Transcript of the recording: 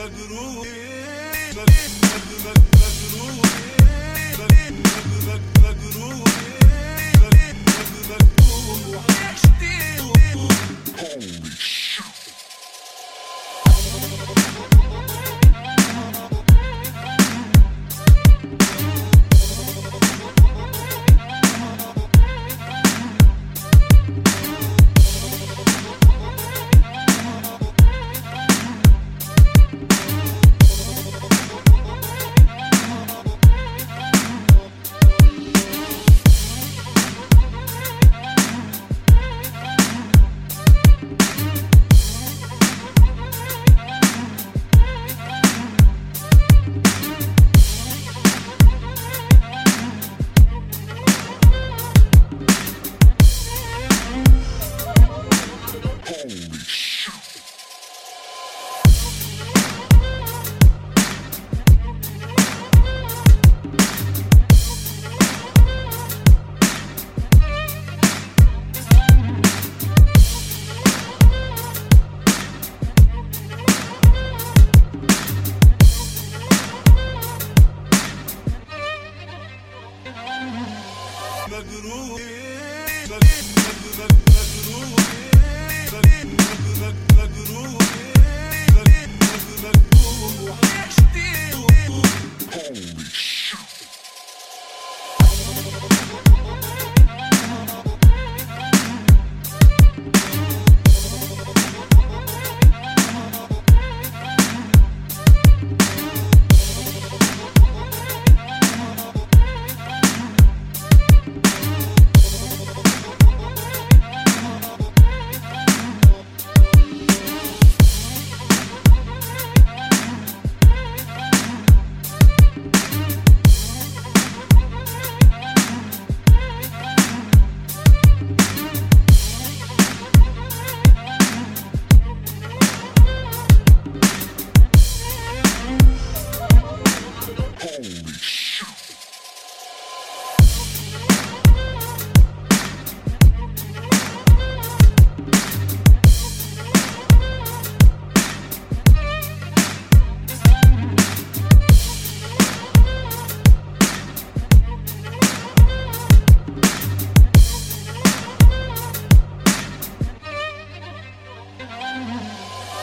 مجروح مجروح مجروح